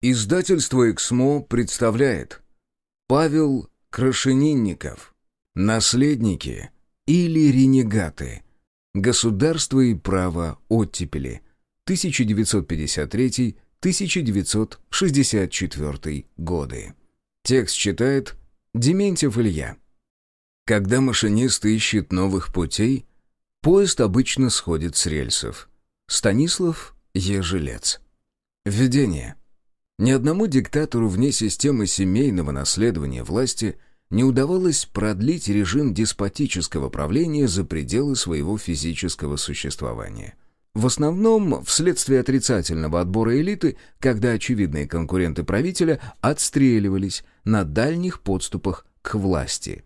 Издательство «Эксмо» представляет Павел Крашенинников «Наследники или ренегаты. Государство и право оттепели. 1953-1964 годы». Текст читает Дементьев Илья. Когда машинист ищет новых путей, поезд обычно сходит с рельсов. Станислав Ежелец. Введение. Ни одному диктатору вне системы семейного наследования власти не удавалось продлить режим деспотического правления за пределы своего физического существования. В основном вследствие отрицательного отбора элиты, когда очевидные конкуренты правителя отстреливались на дальних подступах к власти.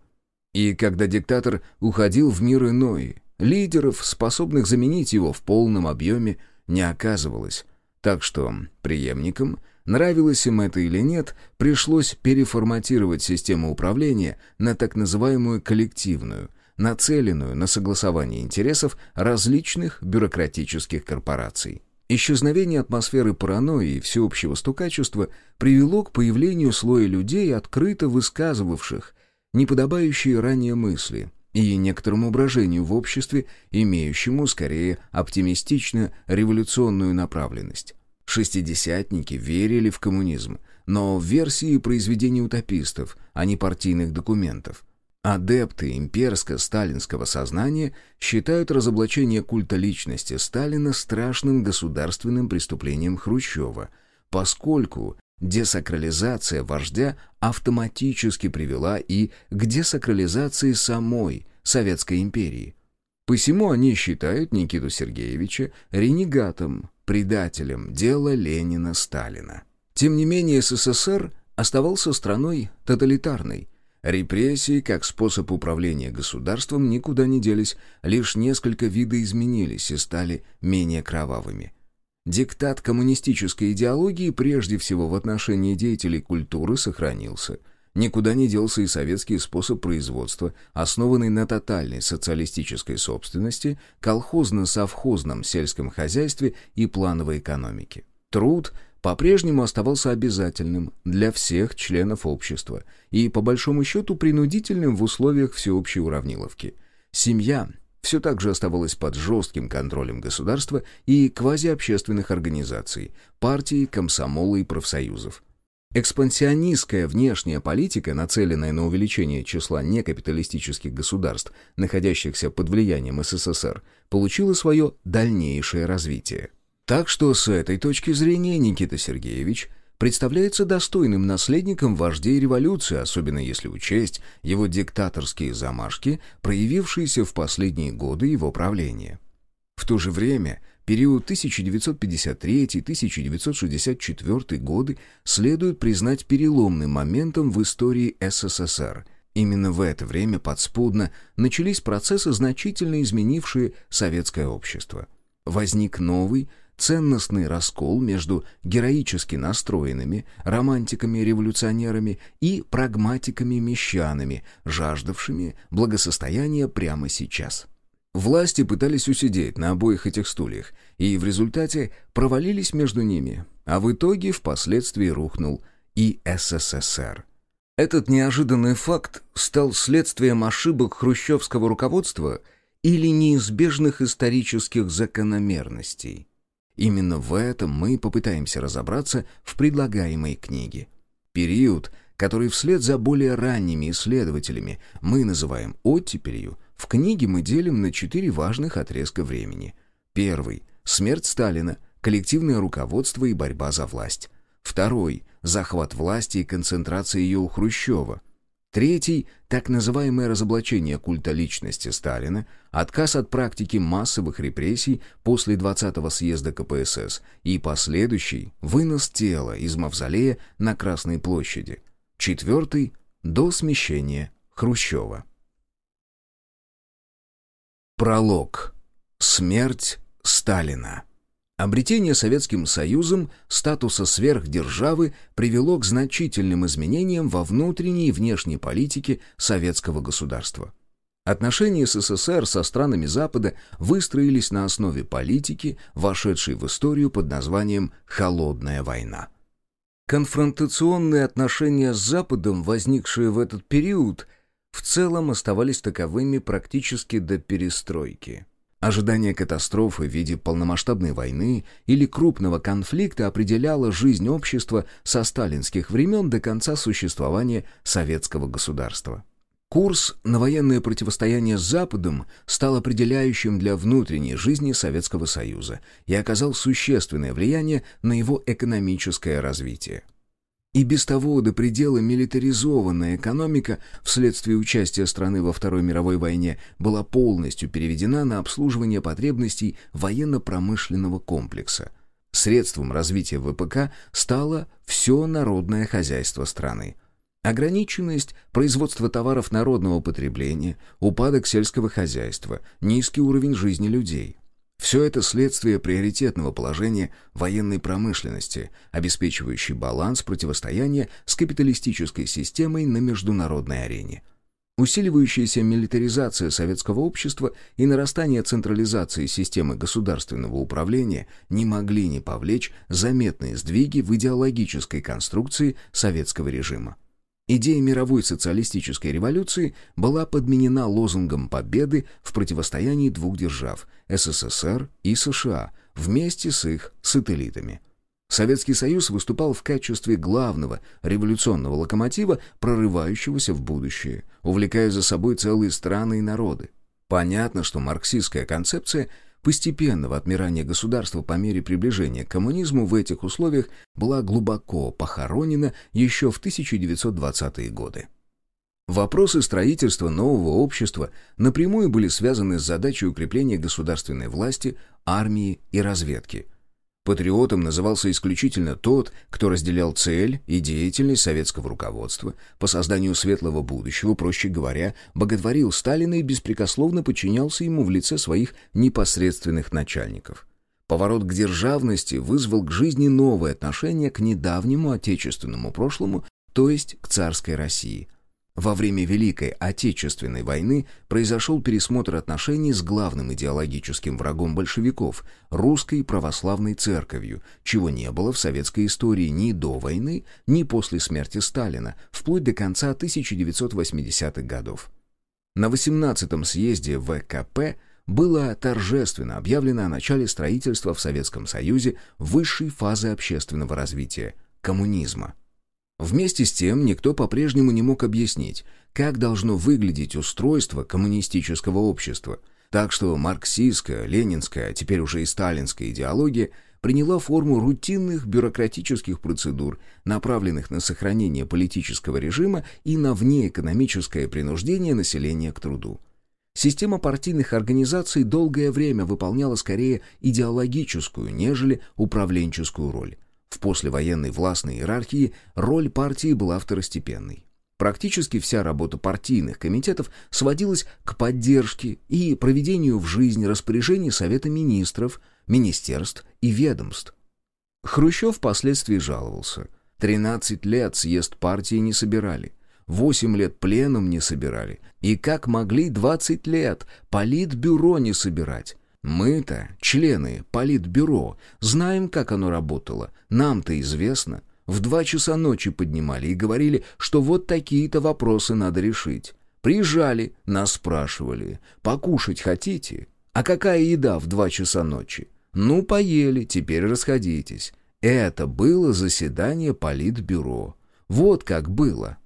И когда диктатор уходил в мир иной, лидеров, способных заменить его в полном объеме, не оказывалось. Так что преемникам – Нравилось им это или нет, пришлось переформатировать систему управления на так называемую коллективную, нацеленную на согласование интересов различных бюрократических корпораций. Исчезновение атмосферы паранойи и всеобщего стукачества привело к появлению слоя людей, открыто высказывавших неподобающие ранее мысли и некоторому брожению в обществе, имеющему скорее оптимистично-революционную направленность. Шестидесятники верили в коммунизм, но в версии произведений утопистов, а не партийных документов. Адепты имперско-сталинского сознания считают разоблачение культа личности Сталина страшным государственным преступлением Хрущева, поскольку десакрализация вождя автоматически привела и к десакрализации самой Советской империи. Посему они считают Никиту Сергеевича ренегатом, предателем дела Ленина-Сталина. Тем не менее СССР оставался страной тоталитарной. Репрессии как способ управления государством никуда не делись, лишь несколько видоизменились и стали менее кровавыми. Диктат коммунистической идеологии прежде всего в отношении деятелей культуры сохранился – Никуда не делся и советский способ производства, основанный на тотальной социалистической собственности, колхозно-совхозном сельском хозяйстве и плановой экономике. Труд по-прежнему оставался обязательным для всех членов общества и, по большому счету, принудительным в условиях всеобщей уравниловки. Семья все так же оставалась под жестким контролем государства и квазиобщественных организаций, партий, комсомола и профсоюзов. Экспансионистская внешняя политика, нацеленная на увеличение числа некапиталистических государств, находящихся под влиянием СССР, получила свое дальнейшее развитие. Так что с этой точки зрения Никита Сергеевич представляется достойным наследником вождей революции, особенно если учесть его диктаторские замашки, проявившиеся в последние годы его правления. В то же время – Период 1953-1964 годы следует признать переломным моментом в истории СССР. Именно в это время подспудно начались процессы, значительно изменившие советское общество. Возник новый, ценностный раскол между героически настроенными романтиками-революционерами и прагматиками-мещанами, жаждавшими благосостояния прямо сейчас. Власти пытались усидеть на обоих этих стульях, и в результате провалились между ними, а в итоге впоследствии рухнул и СССР. Этот неожиданный факт стал следствием ошибок хрущевского руководства или неизбежных исторических закономерностей. Именно в этом мы попытаемся разобраться в предлагаемой книге. Период, который вслед за более ранними исследователями мы называем оттепелью, в книге мы делим на четыре важных отрезка времени. Первый — смерть Сталина, коллективное руководство и борьба за власть. Второй — захват власти и концентрация ее у Хрущева. Третий — так называемое разоблачение культа личности Сталина, отказ от практики массовых репрессий после 20-го съезда КПСС и последующий — вынос тела из мавзолея на Красной площади. Четвертый — до смещения Хрущева. Пролог. Смерть Сталина. Обретение Советским Союзом статуса сверхдержавы привело к значительным изменениям во внутренней и внешней политике советского государства. Отношения СССР со странами Запада выстроились на основе политики, вошедшей в историю под названием «Холодная война». Конфронтационные отношения с Западом, возникшие в этот период, в целом оставались таковыми практически до перестройки. Ожидание катастрофы в виде полномасштабной войны или крупного конфликта определяло жизнь общества со сталинских времен до конца существования советского государства. Курс на военное противостояние с Западом стал определяющим для внутренней жизни Советского Союза и оказал существенное влияние на его экономическое развитие. И без того до предела милитаризованная экономика вследствие участия страны во Второй мировой войне была полностью переведена на обслуживание потребностей военно-промышленного комплекса. Средством развития ВПК стало все народное хозяйство страны. Ограниченность производства товаров народного потребления, упадок сельского хозяйства, низкий уровень жизни людей – все это следствие приоритетного положения военной промышленности, обеспечивающей баланс противостояния с капиталистической системой на международной арене. Усиливающаяся милитаризация советского общества и нарастание централизации системы государственного управления не могли не повлечь заметные сдвиги в идеологической конструкции советского режима. Идея мировой социалистической революции была подменена лозунгом победы в противостоянии двух держав – СССР и США, вместе с их сателлитами. Советский Союз выступал в качестве главного революционного локомотива, прорывающегося в будущее, увлекая за собой целые страны и народы. Понятно, что марксистская концепция – постепенного отмирания государства по мере приближения к коммунизму в этих условиях была глубоко похоронена еще в 1920-е годы. Вопросы строительства нового общества напрямую были связаны с задачей укрепления государственной власти, армии и разведки – Патриотом назывался исключительно тот, кто разделял цель и деятельность советского руководства по созданию светлого будущего, проще говоря, боготворил Сталина и беспрекословно подчинялся ему в лице своих непосредственных начальников. Поворот к державности вызвал к жизни новое отношение к недавнему отечественному прошлому, то есть к царской России – во время Великой Отечественной войны произошел пересмотр отношений с главным идеологическим врагом большевиков – русской православной церковью, чего не было в советской истории ни до войны, ни после смерти Сталина, вплоть до конца 1980-х годов. На 18-м съезде ВКП было торжественно объявлено о начале строительства в Советском Союзе высшей фазы общественного развития – коммунизма – Вместе с тем никто по-прежнему не мог объяснить, как должно выглядеть устройство коммунистического общества. Так что марксистская, ленинская, а теперь уже и сталинская идеология приняла форму рутинных бюрократических процедур, направленных на сохранение политического режима и на внеэкономическое принуждение населения к труду. Система партийных организаций долгое время выполняла скорее идеологическую, нежели управленческую роль. В послевоенной властной иерархии роль партии была второстепенной. Практически вся работа партийных комитетов сводилась к поддержке и проведению в жизнь распоряжений Совета министров, министерств и ведомств. Хрущев впоследствии жаловался. 13 лет съезд партии не собирали. 8 лет пленум не собирали. И как могли 20 лет политбюро не собирать? Мы-то, члены Политбюро, знаем, как оно работало. Нам-то известно. В два часа ночи поднимали и говорили, что вот такие-то вопросы надо решить. Приезжали, нас спрашивали, покушать хотите? А какая еда в два часа ночи? Ну, поели, теперь расходитесь. Это было заседание Политбюро. Вот как было.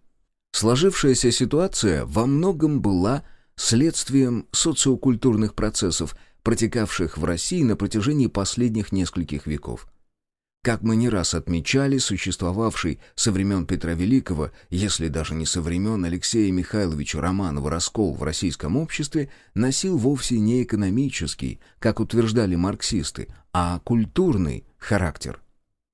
Сложившаяся ситуация во многом была следствием социокультурных процессов, протекавших в России на протяжении последних нескольких веков. Как мы не раз отмечали, существовавший со времен Петра Великого, если даже не со времен Алексея Михайловича Романова раскол в российском обществе, носил вовсе не экономический, как утверждали марксисты, а культурный характер.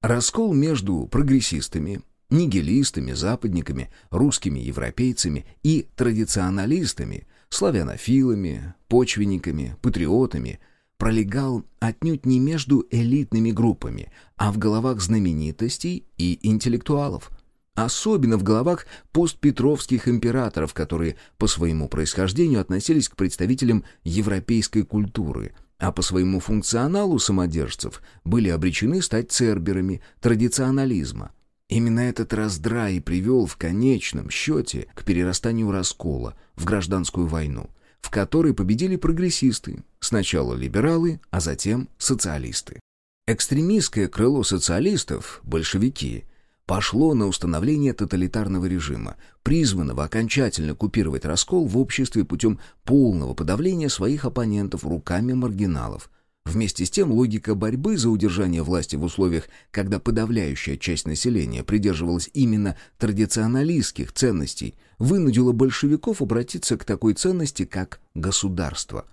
Раскол между прогрессистами, нигилистами, западниками, русскими европейцами и традиционалистами славянофилами, почвенниками, патриотами, пролегал отнюдь не между элитными группами, а в головах знаменитостей и интеллектуалов. Особенно в головах постпетровских императоров, которые по своему происхождению относились к представителям европейской культуры, а по своему функционалу самодержцев были обречены стать церберами традиционализма – Именно этот раздрай привел в конечном счете к перерастанию раскола в гражданскую войну, в которой победили прогрессисты, сначала либералы, а затем социалисты. Экстремистское крыло социалистов, большевики, пошло на установление тоталитарного режима, призванного окончательно купировать раскол в обществе путем полного подавления своих оппонентов руками маргиналов. Вместе с тем логика борьбы за удержание власти в условиях, когда подавляющая часть населения придерживалась именно традиционалистских ценностей, вынудила большевиков обратиться к такой ценности, как государство.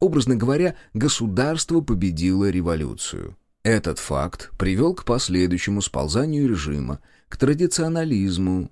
Образно говоря, государство победило революцию. Этот факт привел к последующему сползанию режима, к традиционализму,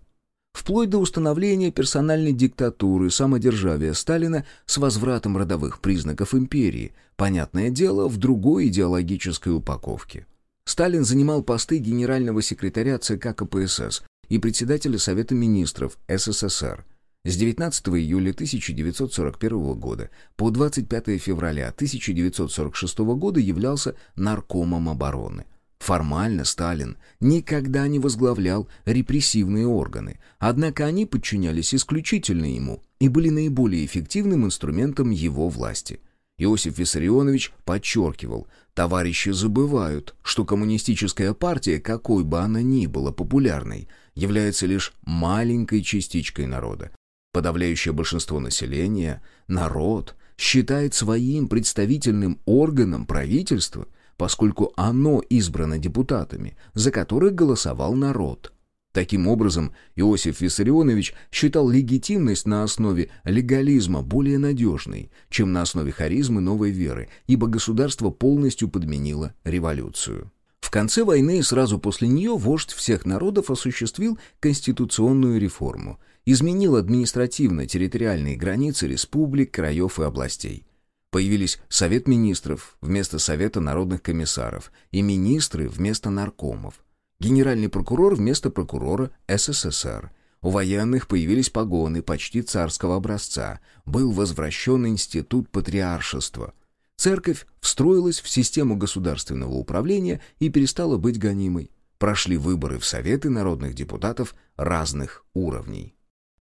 вплоть до установления персональной диктатуры, самодержавия Сталина с возвратом родовых признаков империи, понятное дело, в другой идеологической упаковке. Сталин занимал посты генерального секретаря ЦК КПСС и председателя Совета министров СССР – с 19 июля 1941 года по 25 февраля 1946 года являлся наркомом обороны. Формально Сталин никогда не возглавлял репрессивные органы, однако они подчинялись исключительно ему и были наиболее эффективным инструментом его власти. Иосиф Виссарионович подчеркивал, товарищи забывают, что коммунистическая партия, какой бы она ни была популярной, является лишь маленькой частичкой народа, Подавляющее большинство населения, народ, считает своим представительным органом правительства, поскольку оно избрано депутатами, за которых голосовал народ. Таким образом, Иосиф Виссарионович считал легитимность на основе легализма более надежной, чем на основе харизмы новой веры, ибо государство полностью подменило революцию. В конце войны и сразу после нее вождь всех народов осуществил конституционную реформу, изменил административно-территориальные границы республик, краев и областей. Появились Совет министров вместо Совета народных комиссаров и министры вместо наркомов, генеральный прокурор вместо прокурора СССР. У военных появились погоны почти царского образца, был возвращен институт патриаршества. Церковь встроилась в систему государственного управления и перестала быть гонимой. Прошли выборы в Советы народных депутатов разных уровней.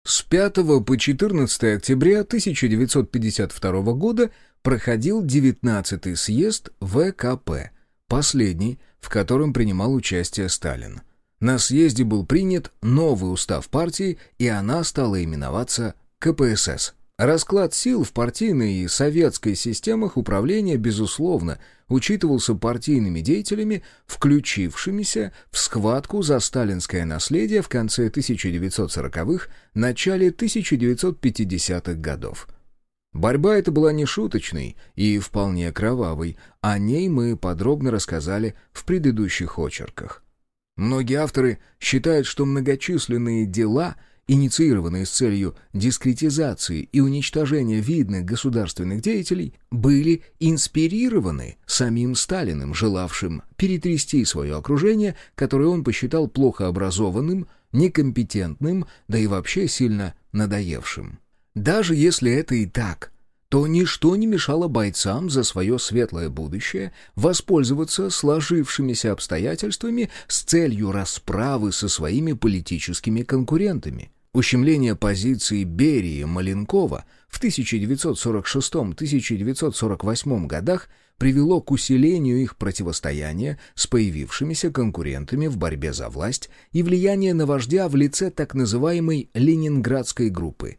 С 5 по 14 октября 1952 года проходил 19-й съезд ВКП, последний, в котором принимал участие Сталин. На съезде был принят новый устав партии, и она стала именоваться КПСС. Расклад сил в партийной и советской системах управления, безусловно, учитывался партийными деятелями, включившимися в схватку за сталинское наследие в конце 1940-х, начале 1950-х годов. Борьба эта была не шуточной и вполне кровавой, о ней мы подробно рассказали в предыдущих очерках. Многие авторы считают, что многочисленные дела – инициированные с целью дискретизации и уничтожения видных государственных деятелей, были инспирированы самим Сталиным, желавшим перетрясти свое окружение, которое он посчитал плохо образованным, некомпетентным, да и вообще сильно надоевшим. Даже если это и так – то ничто не мешало бойцам за свое светлое будущее воспользоваться сложившимися обстоятельствами с целью расправы со своими политическими конкурентами. Ущемление позиций Берии Маленкова в 1946-1948 годах привело к усилению их противостояния с появившимися конкурентами в борьбе за власть и влияние на вождя в лице так называемой «Ленинградской группы».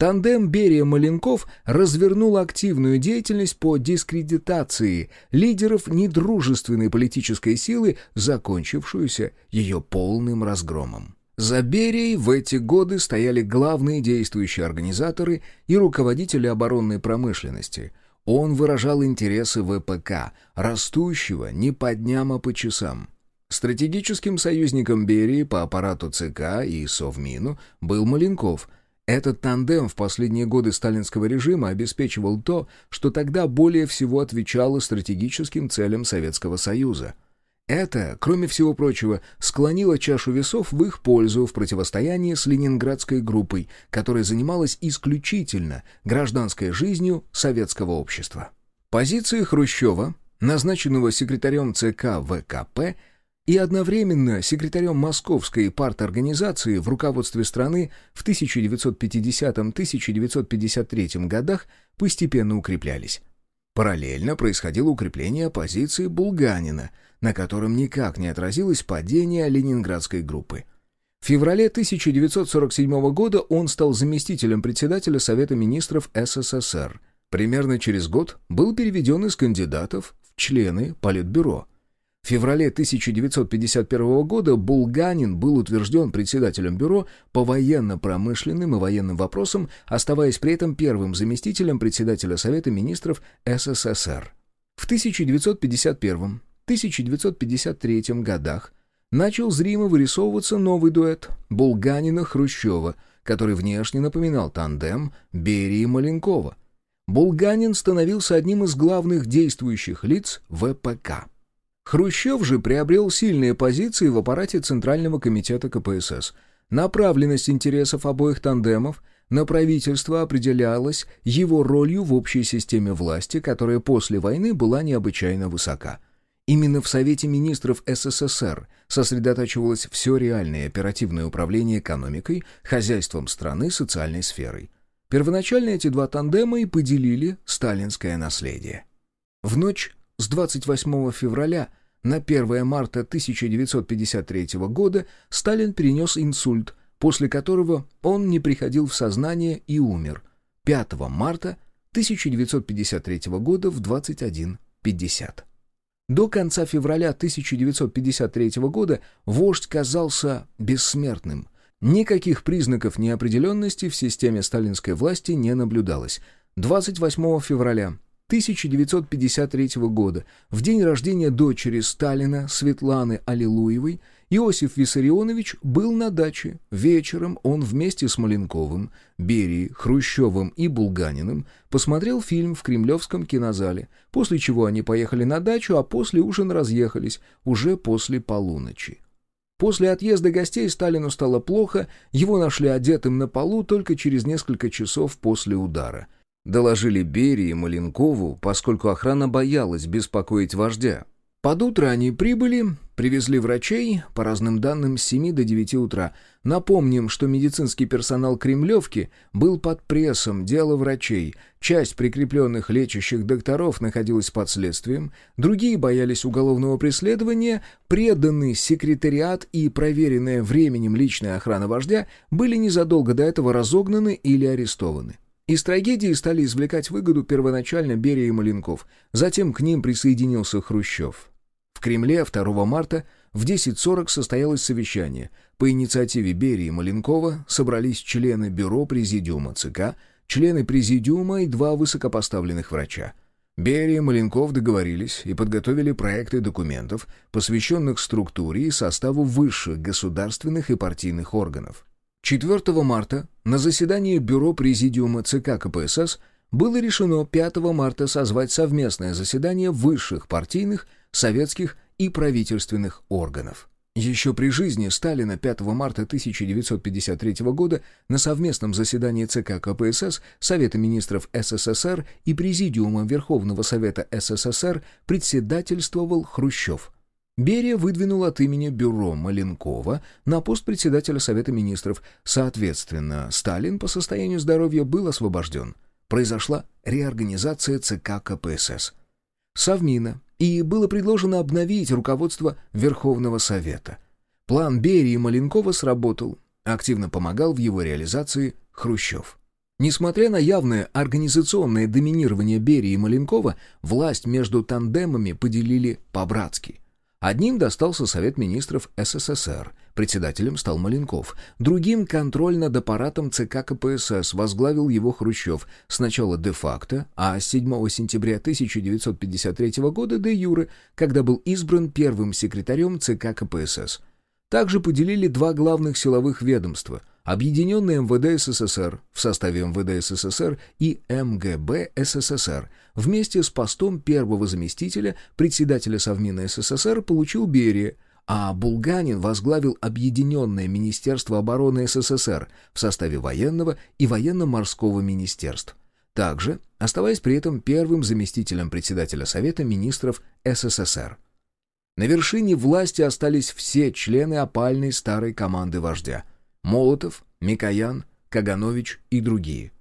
Тандем Берия-Маленков развернул активную деятельность по дискредитации лидеров недружественной политической силы, закончившуюся ее полным разгромом. За Берией в эти годы стояли главные действующие организаторы и руководители оборонной промышленности. Он выражал интересы ВПК, растущего не по дням, а по часам. Стратегическим союзником Берии по аппарату ЦК и Совмину был Маленков. Этот тандем в последние годы сталинского режима обеспечивал то, что тогда более всего отвечало стратегическим целям Советского Союза — это, кроме всего прочего, склонило чашу весов в их пользу в противостоянии с ленинградской группой, которая занималась исключительно гражданской жизнью советского общества. Позиции Хрущева, назначенного секретарем ЦК ВКП, и одновременно секретарем Московской парторганизации в руководстве страны в 1950-1953 годах постепенно укреплялись. Параллельно происходило укрепление позиции Булганина, на котором никак не отразилось падение ленинградской группы. В феврале 1947 года он стал заместителем председателя Совета министров СССР. Примерно через год был переведен из кандидатов в члены Политбюро. В феврале 1951 года Булганин был утвержден председателем бюро по военно-промышленным и военным вопросам, оставаясь при этом первым заместителем председателя Совета министров СССР. В 1951-1953 годах начал зримо вырисовываться новый дуэт Булганина-Хрущева, который внешне напоминал тандем Берии-Маленкова. Булганин становился одним из главных действующих лиц ВПК. Хрущев же приобрел сильные позиции в аппарате Центрального комитета КПСС. Направленность интересов обоих тандемов на правительство определялась его ролью в общей системе власти, которая после войны была необычайно высока. Именно в Совете министров СССР сосредотачивалось все реальное оперативное управление экономикой, хозяйством страны, социальной сферой. Первоначально эти два тандема и поделили сталинское наследие. В ночь с 28 февраля на 1 марта 1953 года Сталин перенес инсульт, после которого он не приходил в сознание и умер 5 марта 1953 года в 21.50. До конца февраля 1953 года вождь казался бессмертным. Никаких признаков неопределенности в системе сталинской власти не наблюдалось. 28 февраля 1953 года, в день рождения дочери Сталина Светланы Аллилуевой, Иосиф Виссарионович был на даче. Вечером он вместе с Маленковым, Берией, Хрущевым и Булганиным посмотрел фильм в Кремлевском кинозале, после чего они поехали на дачу, а после ужин разъехались, уже после полуночи. После отъезда гостей Сталину стало плохо, его нашли одетым на полу только через несколько часов после удара — Доложили Берии и Маленкову, поскольку охрана боялась беспокоить вождя. Под утро они прибыли, привезли врачей, по разным данным, с 7 до 9 утра. Напомним, что медицинский персонал Кремлевки был под прессом дела врачей. Часть прикрепленных лечащих докторов находилась под следствием, другие боялись уголовного преследования, преданный секретариат и проверенная временем личная охрана вождя были незадолго до этого разогнаны или арестованы. Из трагедии стали извлекать выгоду первоначально Берия и Маленков, затем к ним присоединился Хрущев. В Кремле 2 марта в 10.40 состоялось совещание. По инициативе Берии и Маленкова собрались члены бюро президиума ЦК, члены президиума и два высокопоставленных врача. Берия и Маленков договорились и подготовили проекты документов, посвященных структуре и составу высших государственных и партийных органов. 4 марта на заседании Бюро Президиума ЦК КПСС было решено 5 марта созвать совместное заседание высших партийных, советских и правительственных органов. Еще при жизни Сталина 5 марта 1953 года на совместном заседании ЦК КПСС, Совета министров СССР и Президиума Верховного Совета СССР председательствовал Хрущев – Берия выдвинул от имени бюро Маленкова на пост председателя Совета министров. Соответственно, Сталин по состоянию здоровья был освобожден. Произошла реорганизация ЦК КПСС. Совмина, и было предложено обновить руководство Верховного Совета. План Берии и Маленкова сработал, активно помогал в его реализации Хрущев. Несмотря на явное организационное доминирование Берии и Маленкова, власть между тандемами поделили по-братски – Одним достался Совет министров СССР, председателем стал Маленков, другим контроль над аппаратом ЦК КПСС возглавил его Хрущев, сначала де-факто, а с 7 сентября 1953 года де-юре, когда был избран первым секретарем ЦК КПСС. Также поделили два главных силовых ведомства – Объединенный МВД СССР в составе МВД СССР и МГБ СССР вместе с постом первого заместителя председателя Совмина СССР получил Берия, а Булганин возглавил Объединенное Министерство обороны СССР в составе военного и военно-морского министерств. Также оставаясь при этом первым заместителем председателя Совета министров СССР. На вершине власти остались все члены опальной старой команды вождя. Молотов, Микоян, Каганович и другие.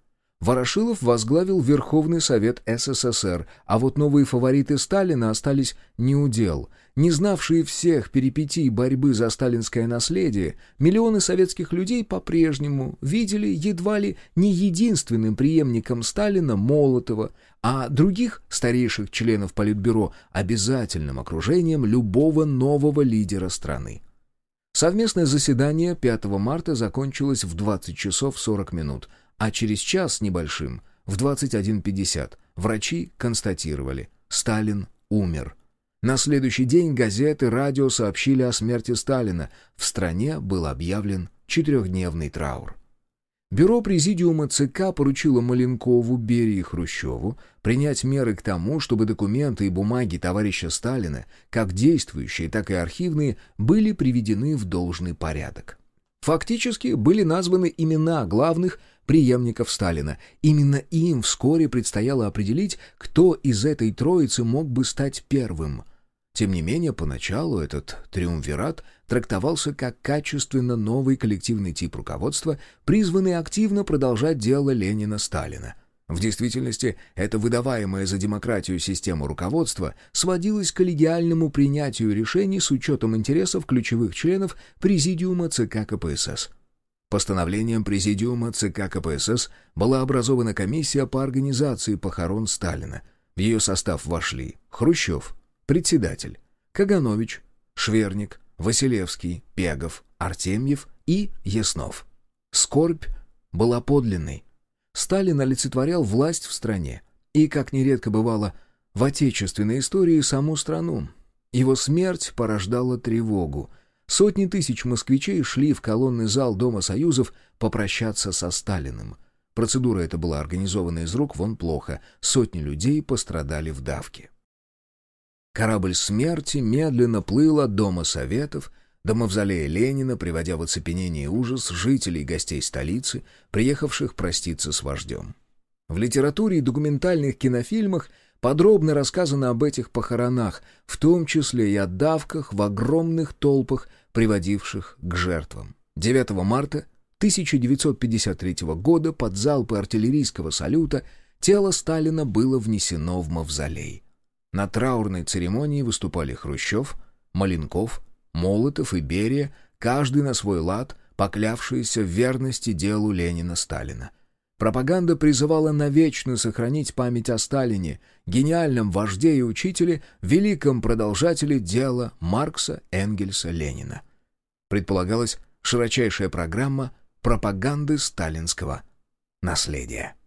Ворошилов возглавил Верховный Совет СССР, а вот новые фавориты Сталина остались неудел. Не знавшие всех перипетий борьбы за сталинское наследие, миллионы советских людей по-прежнему видели едва ли не единственным преемником Сталина Молотова, а других старейших членов Политбюро обязательным окружением любого нового лидера страны. Совместное заседание 5 марта закончилось в 20 часов 40 минут, а через час с небольшим, в 21.50, врачи констатировали – Сталин умер. На следующий день газеты, радио сообщили о смерти Сталина. В стране был объявлен четырехдневный траур. Бюро Президиума ЦК поручило Маленкову, Берии и Хрущеву принять меры к тому, чтобы документы и бумаги товарища Сталина, как действующие, так и архивные, были приведены в должный порядок. Фактически были названы имена главных преемников Сталина. Именно им вскоре предстояло определить, кто из этой троицы мог бы стать первым. Тем не менее, поначалу этот триумвират трактовался как качественно новый коллективный тип руководства, призванный активно продолжать дело Ленина-Сталина. В действительности, эта выдаваемая за демократию система руководства сводилась к коллегиальному принятию решений с учетом интересов ключевых членов Президиума ЦК КПСС. Постановлением Президиума ЦК КПСС была образована комиссия по организации похорон Сталина. В ее состав вошли Хрущев, председатель, Каганович, Шверник, Василевский, Пегов, Артемьев и Яснов. Скорбь была подлинной. Сталин олицетворял власть в стране и, как нередко бывало в отечественной истории, саму страну. Его смерть порождала тревогу, Сотни тысяч москвичей шли в колонный зал Дома Союзов попрощаться со Сталиным. Процедура эта была организована из рук вон плохо. Сотни людей пострадали в давке. Корабль смерти медленно плыл от Дома Советов до мавзолея Ленина, приводя в оцепенение и ужас жителей и гостей столицы, приехавших проститься с вождем. В литературе и документальных кинофильмах подробно рассказано об этих похоронах, в том числе и о давках в огромных толпах приводивших к жертвам. 9 марта 1953 года под залпы артиллерийского салюта тело Сталина было внесено в мавзолей. На траурной церемонии выступали Хрущев, Маленков, Молотов и Берия, каждый на свой лад, поклявшиеся в верности делу Ленина-Сталина. Пропаганда призывала навечно сохранить память о Сталине, гениальном вожде и учителе, великом продолжателе дела Маркса, Энгельса, Ленина. Предполагалась широчайшая программа пропаганды сталинского наследия.